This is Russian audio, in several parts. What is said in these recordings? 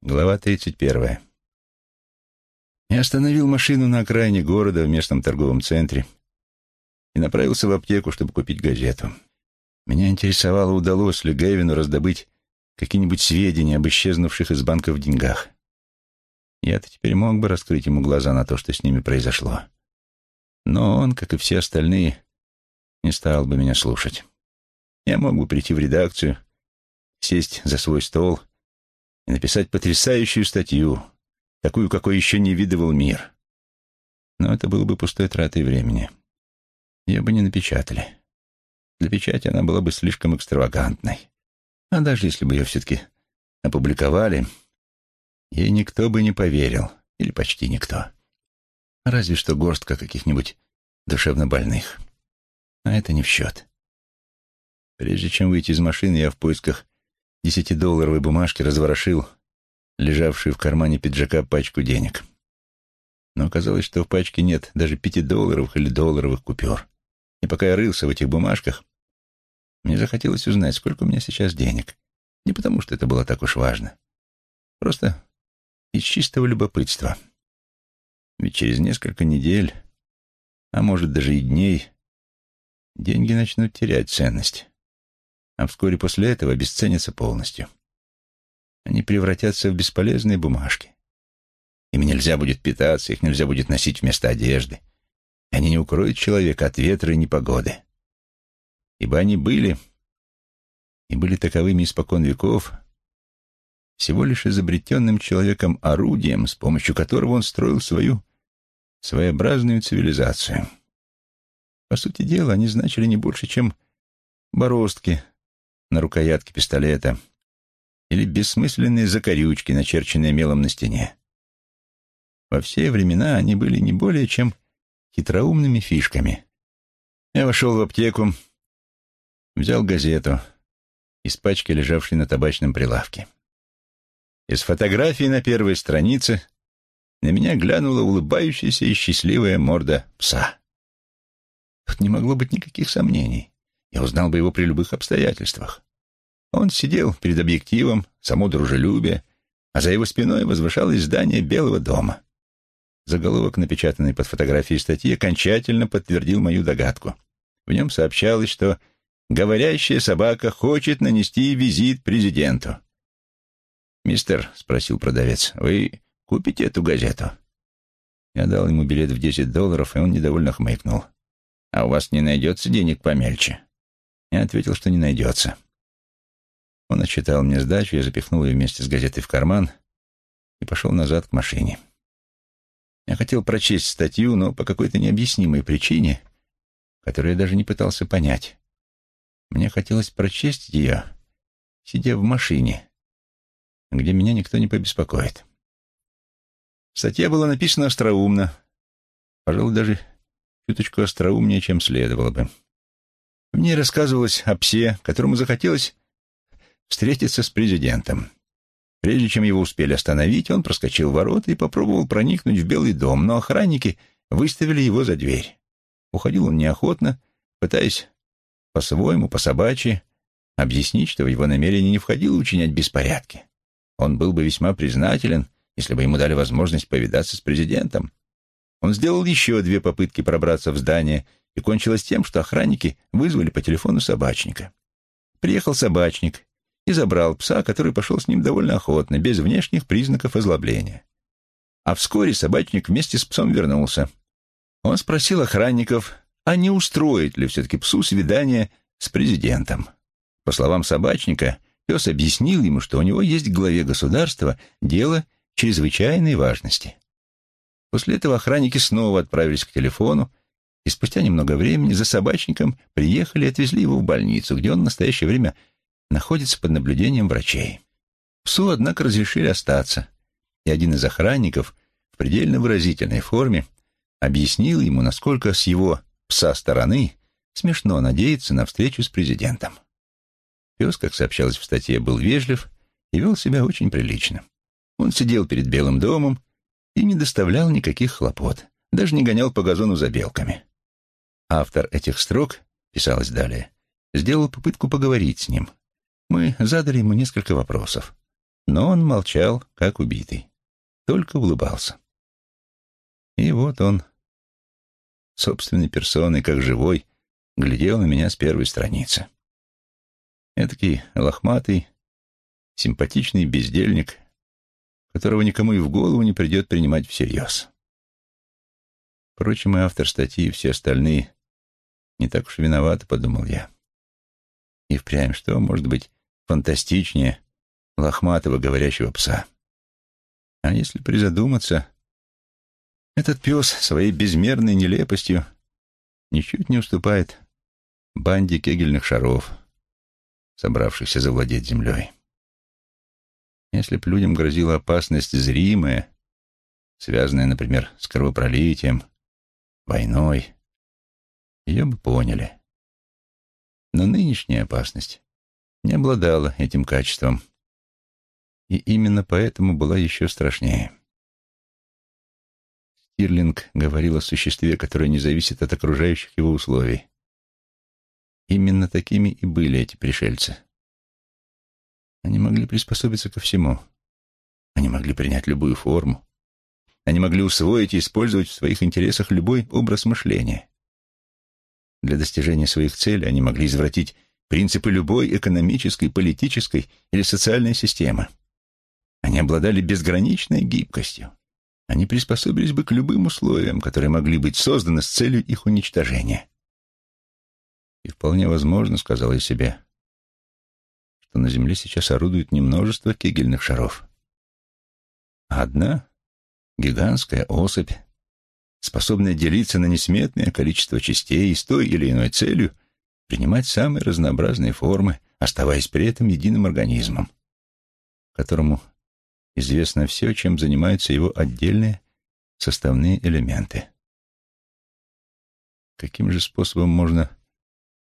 Глава 31. Я остановил машину на окраине города в местном торговом центре и направился в аптеку, чтобы купить газету. Меня интересовало, удалось ли Гэвину раздобыть какие-нибудь сведения об исчезнувших из банков деньгах. Я-то теперь мог бы раскрыть ему глаза на то, что с ними произошло. Но он, как и все остальные, не стал бы меня слушать. Я мог бы прийти в редакцию, сесть за свой стол и написать потрясающую статью, такую, какой еще не видывал мир. Но это было бы пустой тратой времени. Ее бы не напечатали. Для печати она была бы слишком экстравагантной. А даже если бы ее все-таки опубликовали, ей никто бы не поверил, или почти никто. Разве что горстка каких-нибудь душевнобольных. А это не в счет. Прежде чем выйти из машины, я в поисках десятидолларовой бумажки разворошил лежавшую в кармане пиджака пачку денег. Но оказалось, что в пачке нет даже пятидолларовых или долларовых купюр. И пока я рылся в этих бумажках, мне захотелось узнать, сколько у меня сейчас денег. Не потому, что это было так уж важно. Просто из чистого любопытства. Ведь через несколько недель, а может даже и дней, деньги начнут терять ценность а вскоре после этого обесценятся полностью. Они превратятся в бесполезные бумажки. Ими нельзя будет питаться, их нельзя будет носить вместо одежды. Они не укроют человека от ветра и непогоды. Ибо они были, и были таковыми испокон веков, всего лишь изобретенным человеком орудием, с помощью которого он строил свою своеобразную цивилизацию. По сути дела, они значили не больше, чем бороздки, на рукоятке пистолета или бессмысленные закорючки, начерченные мелом на стене. Во все времена они были не более чем хитроумными фишками. Я вошел в аптеку, взял газету из пачки, лежавшей на табачном прилавке. Из фотографии на первой странице на меня глянула улыбающаяся и счастливая морда пса. Тут не могло быть никаких сомнений. Я узнал бы его при любых обстоятельствах. Он сидел перед объективом, само дружелюбие, а за его спиной возвышалось здание Белого дома. Заголовок, напечатанный под фотографией статьи, окончательно подтвердил мою догадку. В нем сообщалось, что говорящая собака хочет нанести визит президенту. «Мистер», — спросил продавец, — «вы купите эту газету?» Я дал ему билет в десять долларов, и он недовольно хмыкнул. «А у вас не найдется денег помельче?» Я ответил, что не найдется. Он отчитал мне сдачу, я запихнул ее вместе с газетой в карман и пошел назад к машине. Я хотел прочесть статью, но по какой-то необъяснимой причине, которую я даже не пытался понять, мне хотелось прочесть ее, сидя в машине, где меня никто не побеспокоит. Статья была написана остроумно, пожалуй, даже чуточку остроумнее, чем следовало бы. В ней рассказывалось о псе, которому захотелось встретиться с президентом. Прежде чем его успели остановить, он проскочил ворота и попробовал проникнуть в Белый дом, но охранники выставили его за дверь. Уходил он неохотно, пытаясь по-своему, по-собачьи, объяснить, что в его намерение не входило учинять беспорядки. Он был бы весьма признателен, если бы ему дали возможность повидаться с президентом. Он сделал еще две попытки пробраться в здание и кончилось тем, что охранники вызвали по телефону собачника. Приехал собачник и забрал пса, который пошел с ним довольно охотно, без внешних признаков озлобления. А вскоре собачник вместе с псом вернулся. Он спросил охранников, а не устроит ли все-таки псу свидание с президентом. По словам собачника, пес объяснил ему, что у него есть к главе государства дело чрезвычайной важности. После этого охранники снова отправились к телефону, и спустя немного времени за собачником приехали и отвезли его в больницу, где он в настоящее время находится под наблюдением врачей. Псу, однако, разрешили остаться, и один из охранников в предельно выразительной форме объяснил ему, насколько с его пса стороны смешно надеяться на встречу с президентом. Пес, как сообщалось в статье, был вежлив и вел себя очень прилично. Он сидел перед Белым домом и не доставлял никаких хлопот, даже не гонял по газону за белками. Автор этих строк, писалось далее, сделал попытку поговорить с ним. Мы задали ему несколько вопросов. Но он молчал, как убитый, только улыбался. И вот он, собственной персоной, как живой, глядел на меня с первой страницы. Этакий лохматый, симпатичный бездельник, которого никому и в голову не придет принимать всерьез. Впрочем, и автор статьи, и все остальные не так уж виноваты, подумал я. И впрямь, что может быть фантастичнее лохматого говорящего пса? А если призадуматься, этот пес своей безмерной нелепостью ничуть не уступает банде кегельных шаров, собравшихся завладеть землей. Если б людям грозила опасность зримая, связанная, например, с кровопролитием, войной, ее бы поняли. Но нынешняя опасность не обладала этим качеством, и именно поэтому была еще страшнее. Стирлинг говорил о существе, которое не зависит от окружающих его условий. Именно такими и были эти пришельцы. Они могли приспособиться ко всему. Они могли принять любую форму. Они могли усвоить и использовать в своих интересах любой образ мышления. Для достижения своих целей они могли извратить принципы любой экономической, политической или социальной системы. Они обладали безграничной гибкостью. Они приспособились бы к любым условиям, которые могли быть созданы с целью их уничтожения. И вполне возможно, сказал я себе, что на Земле сейчас орудует не множество кегельных шаров, а одна гигантская особь, способная делиться на несметное количество частей и с той или иной целью принимать самые разнообразные формы, оставаясь при этом единым организмом, которому известно все, чем занимаются его отдельные составные элементы. Каким же способом можно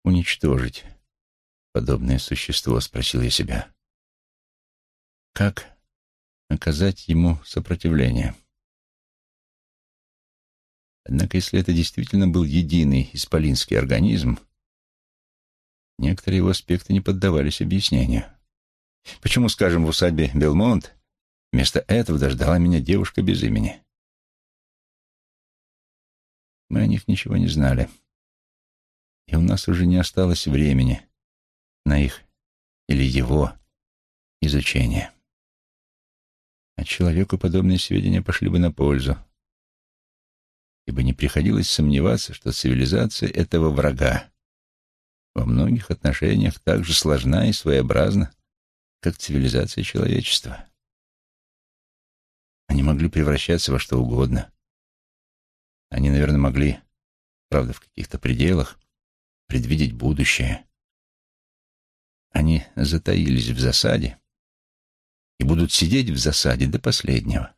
уничтожить подобное существо, спросил я себя. Как оказать ему сопротивление? Однако, если это действительно был единый исполинский организм, некоторые его аспекты не поддавались объяснению. Почему, скажем, в усадьбе Белмонт вместо этого дождала меня девушка без имени? Мы о них ничего не знали и у нас уже не осталось времени на их или его изучение. А человеку подобные сведения пошли бы на пользу, ибо не приходилось сомневаться, что цивилизация этого врага во многих отношениях так же сложна и своеобразна, как цивилизация человечества. Они могли превращаться во что угодно. Они, наверное, могли, правда, в каких-то пределах, предвидеть будущее. Они затаились в засаде и будут сидеть в засаде до последнего.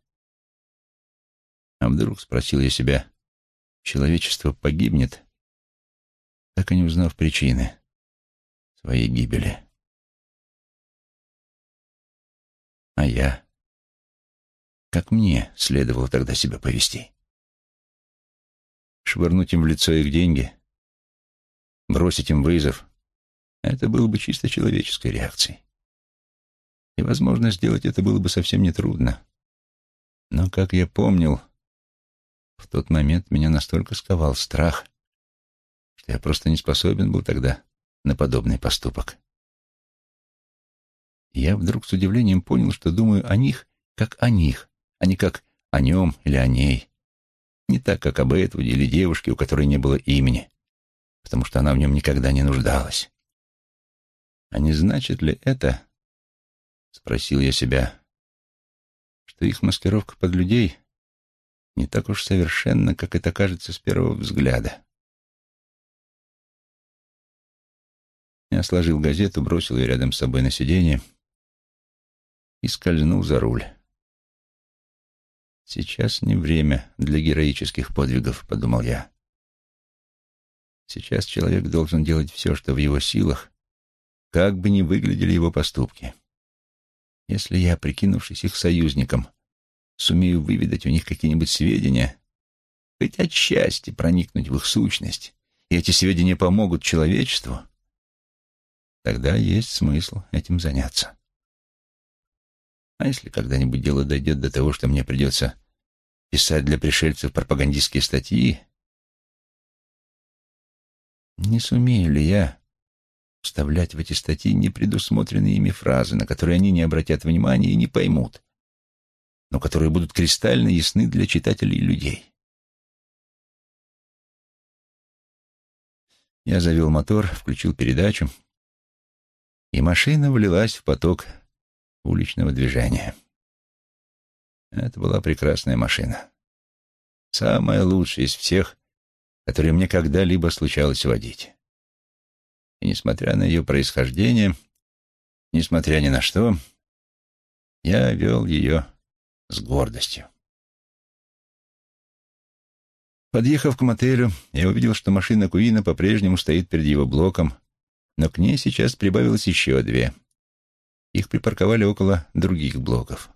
А вдруг, спросил я себя, человечество погибнет, так и не узнав причины своей гибели. А я? Как мне следовало тогда себя повести? Швырнуть им в лицо их деньги — бросить им вызов, это было бы чисто человеческой реакцией. И, возможно, сделать это было бы совсем нетрудно. Но, как я помнил, в тот момент меня настолько сковал страх, я просто не способен был тогда на подобный поступок. Я вдруг с удивлением понял, что думаю о них, как о них, а не как о нем или о ней. Не так, как об Этвуде или девушке, у которой не было имени, потому что она в нем никогда не нуждалась. А не значит ли это, спросил я себя, что их маскировка под людей не так уж совершенно, как это кажется с первого взгляда? Я сложил газету, бросил ее рядом с собой на сиденье и скользнул за руль. «Сейчас не время для героических подвигов», — подумал я. Сейчас человек должен делать все, что в его силах, как бы ни выглядели его поступки. Если я, прикинувшись их союзником, сумею выведать у них какие-нибудь сведения, хоть отчасти проникнуть в их сущность, и эти сведения помогут человечеству, тогда есть смысл этим заняться. А если когда-нибудь дело дойдет до того, что мне придется писать для пришельцев пропагандистские статьи, не сумею ли я вставлять в эти статьи непредусмотренные ими фразы, на которые они не обратят внимания и не поймут, но которые будут кристально ясны для читателей и людей? Я завел мотор, включил передачу, и машина влилась в поток уличного движения. Это была прекрасная машина. Самая лучшая из всех, которые мне когда-либо случалось водить. И несмотря на ее происхождение, несмотря ни на что, я вел ее с гордостью. Подъехав к мотелю, я увидел, что машина Куина по-прежнему стоит перед его блоком, но к ней сейчас прибавилось еще две. Их припарковали около других блоков.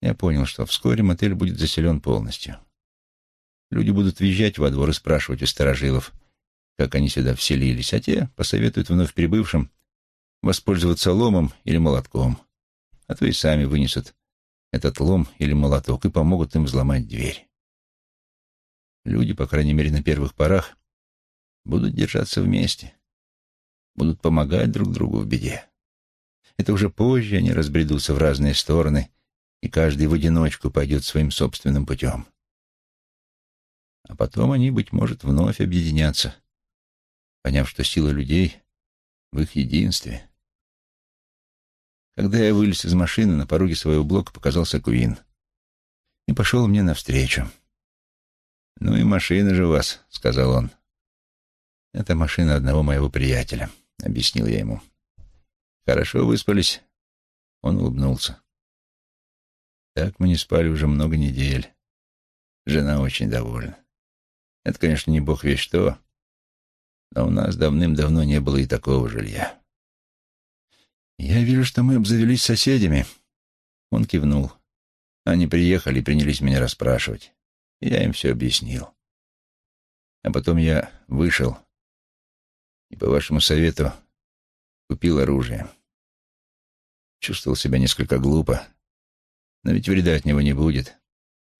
Я понял, что вскоре мотель будет заселен полностью. Люди будут въезжать во двор и спрашивать у старожилов, как они сюда вселились, а те посоветуют вновь прибывшим воспользоваться ломом или молотком, а то и сами вынесут этот лом или молоток и помогут им взломать дверь. Люди, по крайней мере, на первых порах, будут держаться вместе, будут помогать друг другу в беде. Это уже позже они разбредутся в разные стороны, и каждый в одиночку пойдет своим собственным путем. А потом они, быть может, вновь объединятся, поняв, что сила людей в их единстве. Когда я вылез из машины, на пороге своего блока показался Куин и пошел мне навстречу. «Ну и машина же у вас», — сказал он. «Это машина одного моего приятеля», — объяснил я ему. «Хорошо выспались?» Он улыбнулся. «Так мы не спали уже много недель. Жена очень довольна. Это, конечно, не бог весь что, но у нас давным-давно не было и такого жилья. Я вижу, что мы обзавелись соседями. Он кивнул. Они приехали и принялись меня расспрашивать. Я им все объяснил. А потом я вышел и, по вашему совету, купил оружие. Чувствовал себя несколько глупо, но ведь вреда от него не будет.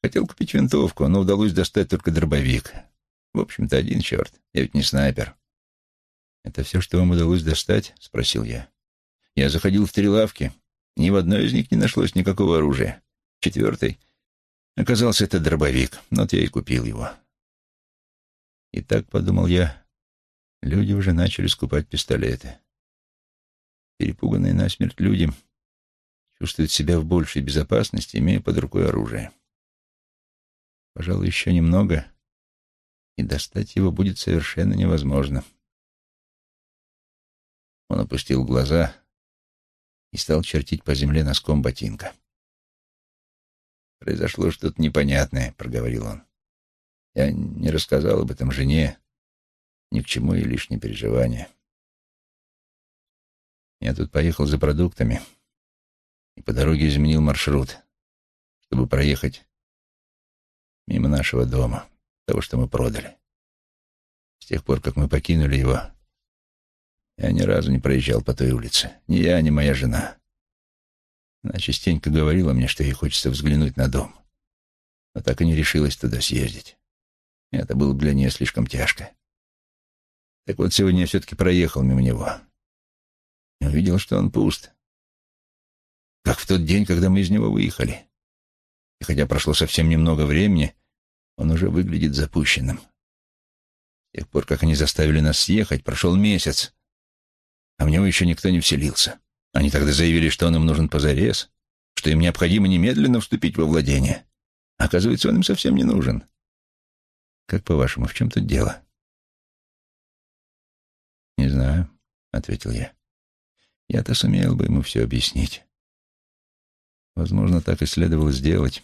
Хотел купить винтовку, но удалось достать только дробовик. В общем-то, один черт. Я ведь не снайпер. «Это все, что вам удалось достать?» — спросил я. «Я заходил в три лавки. Ни в одной из них не нашлось никакого оружия. Четвертой оказался этот дробовик. Вот я и купил его». И так, подумал я, люди уже начали скупать пистолеты. Перепуганные насмерть люди чувствуют себя в большей безопасности, имея под рукой оружие. Пожалуй, еще немного, и достать его будет совершенно невозможно. Он опустил глаза и стал чертить по земле носком ботинка. «Произошло что-то непонятное», — проговорил он. «Я не рассказал об этом жене, ни к чему и лишние переживания. Я тут поехал за продуктами и по дороге изменил маршрут, чтобы проехать мимо нашего дома, того, что мы продали. С тех пор, как мы покинули его, я ни разу не проезжал по той улице. Ни я, ни моя жена. Она частенько говорила мне, что ей хочется взглянуть на дом. Но так и не решилась туда съездить. Это было для нее слишком тяжко. Так вот, сегодня я все-таки проехал мимо него. И увидел, что он пуст. Как в тот день, когда мы из него выехали. И хотя прошло совсем немного времени, он уже выглядит запущенным. С тех пор, как они заставили нас съехать, прошел месяц, а в него еще никто не вселился. Они тогда заявили, что он им нужен позарез, что им необходимо немедленно вступить во владение. Оказывается, он им совсем не нужен. Как по-вашему, в чем тут дело? Знаю, — ответил я. Я-то сумел бы ему все объяснить. Возможно, так и следовало сделать.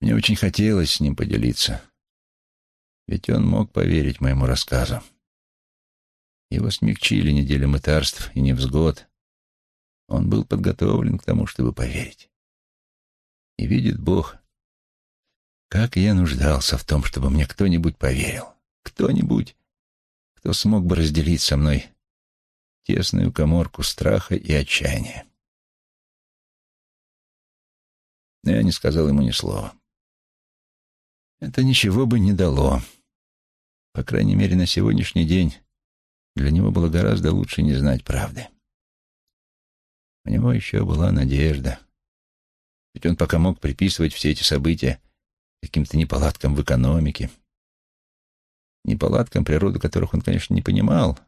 Мне очень хотелось с ним поделиться. Ведь он мог поверить моему рассказу. Его смягчили недели мытарств и невзгод. Он был подготовлен к тому, чтобы поверить. И видит Бог, как я нуждался в том, чтобы мне кто-нибудь поверил. Кто-нибудь, кто смог бы разделить со мной тесную коморку страха и отчаяния. но я не сказал ему ни слова. Это ничего бы не дало. По крайней мере, на сегодняшний день для него было гораздо лучше не знать правды. У него еще была надежда. Ведь он пока мог приписывать все эти события каким-то неполадкам в экономике. Неполадкам, природу которых он, конечно, не понимал,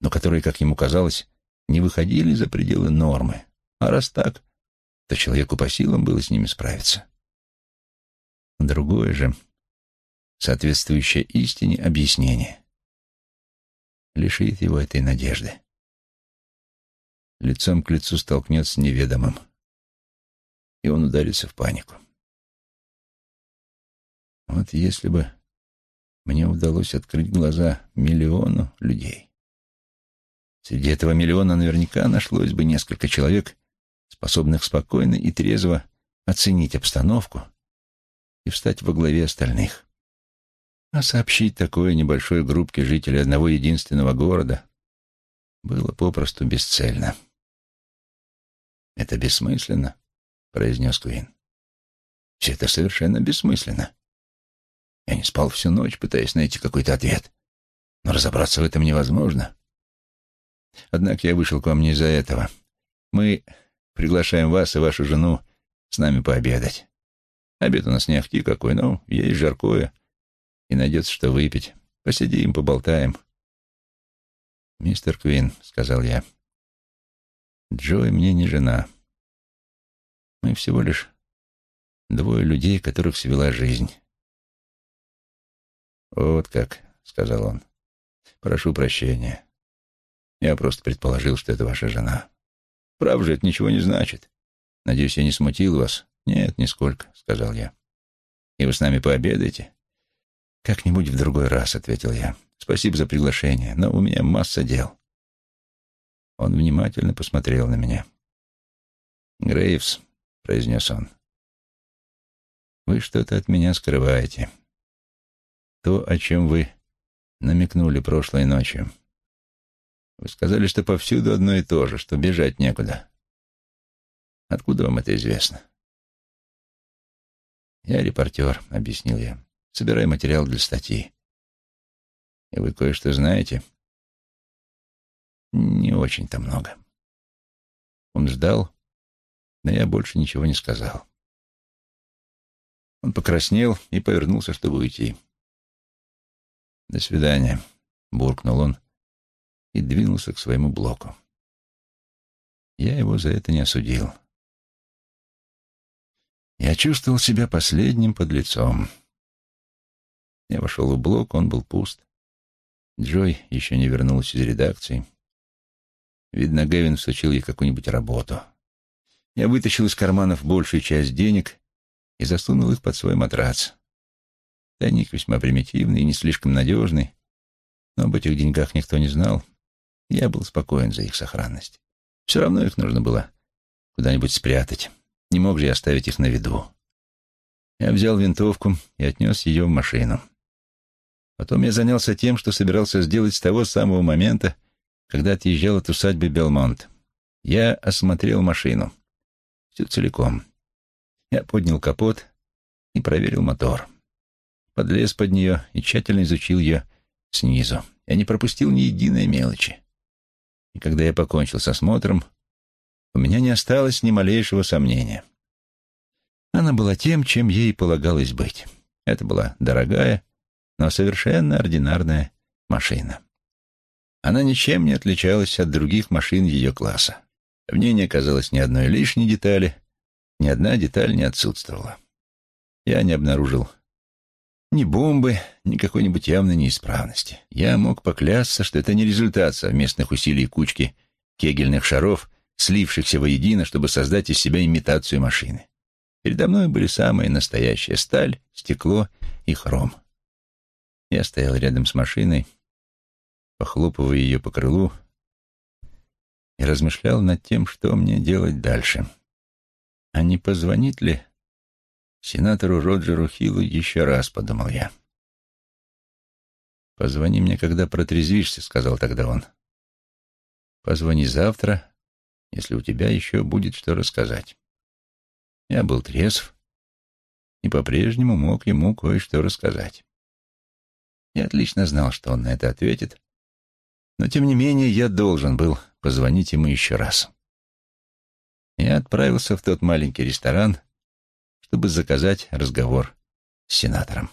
но которые, как ему казалось, не выходили за пределы нормы. А раз так, то человеку по силам было с ними справиться. Другое же, соответствующее истине объяснение, лишит его этой надежды. Лицом к лицу столкнется неведомым, и он ударится в панику. Вот если бы мне удалось открыть глаза миллиону людей. Среди этого миллиона наверняка нашлось бы несколько человек, способных спокойно и трезво оценить обстановку и встать во главе остальных. А сообщить такое небольшой группке жителей одного единственного города было попросту бесцельно. «Это бессмысленно», — произнес Куин. «Все это совершенно бессмысленно. Я не спал всю ночь, пытаясь найти какой-то ответ, но разобраться в этом невозможно. Однако я вышел к вам не из-за этого. Мы приглашаем вас и вашу жену с нами пообедать. Обед у нас не ахти какой, но есть жаркое, и найдется что выпить. Посидим, поболтаем. «Мистер Квин», — сказал я, — «Джой мне не жена. Мы всего лишь двое людей, которых свела жизнь». «Вот как», — сказал он. «Прошу прощения. Я просто предположил, что это ваша жена. Прав же, это ничего не значит. Надеюсь, я не смутил вас?» «Нет, нисколько», — сказал я. «И вы с нами пообедаете?» «Как-нибудь в другой раз», — ответил я. «Спасибо за приглашение, но у меня масса дел». Он внимательно посмотрел на меня. «Грейвс», — произнес он, — «вы что-то от меня скрываете. То, о чем вы намекнули прошлой ночью. Вы сказали, что повсюду одно и то же, что бежать некуда. Откуда вам это известно?» «Я репортер», — объяснил я. «Собираю материал для статьи». «И вы кое-что знаете?» «Не очень-то много». Он ждал, но я больше ничего не сказал. Он покраснел и повернулся, чтобы уйти. «До свидания», — буркнул он и двинулся к своему блоку. Я его за это не осудил. Я чувствовал себя последним под лицом. Я вошел в блок, он был пуст. Джой еще не вернулась из редакции. Видно, Гэвин всучил ей какую-нибудь работу. Я вытащил из карманов большую часть денег и засунул их под свой матрац. Тайник весьма примитивный и не слишком надежный, но об этих деньгах никто не знал, я был спокоен за их сохранность. Все равно их нужно было куда-нибудь спрятать. Не мог же я оставить их на виду. Я взял винтовку и отнес ее в машину. Потом я занялся тем, что собирался сделать с того самого момента, когда отъезжал от усадьбы Белмонт. Я осмотрел машину. Всю целиком. Я поднял капот и проверил мотор. Подлез под нее и тщательно изучил ее снизу. Я не пропустил ни единой мелочи. И когда я покончил с осмотром, у меня не осталось ни малейшего сомнения. Она была тем, чем ей полагалось быть. Это была дорогая, но совершенно ординарная машина. Она ничем не отличалась от других машин ее класса. В ней не оказалось ни одной лишней детали, ни одна деталь не отсутствовала. Я не обнаружил ни бомбы, ни какой-нибудь явной неисправности. Я мог поклясться, что это не результат совместных усилий кучки кегельных шаров слившихся воедино, чтобы создать из себя имитацию машины. Передо мной были самые настоящие сталь, стекло и хром. Я стоял рядом с машиной, похлопывая ее по крылу, и размышлял над тем, что мне делать дальше. А не позвонить ли сенатору Роджеру Хиллу еще раз, подумал я. «Позвони мне, когда протрезвишься», — сказал тогда он. «Позвони завтра, если у тебя еще будет что рассказать. Я был трезв и по-прежнему мог ему кое-что рассказать. Я отлично знал, что он на это ответит, но, тем не менее, я должен был позвонить ему еще раз. Я отправился в тот маленький ресторан, чтобы заказать разговор с сенатором.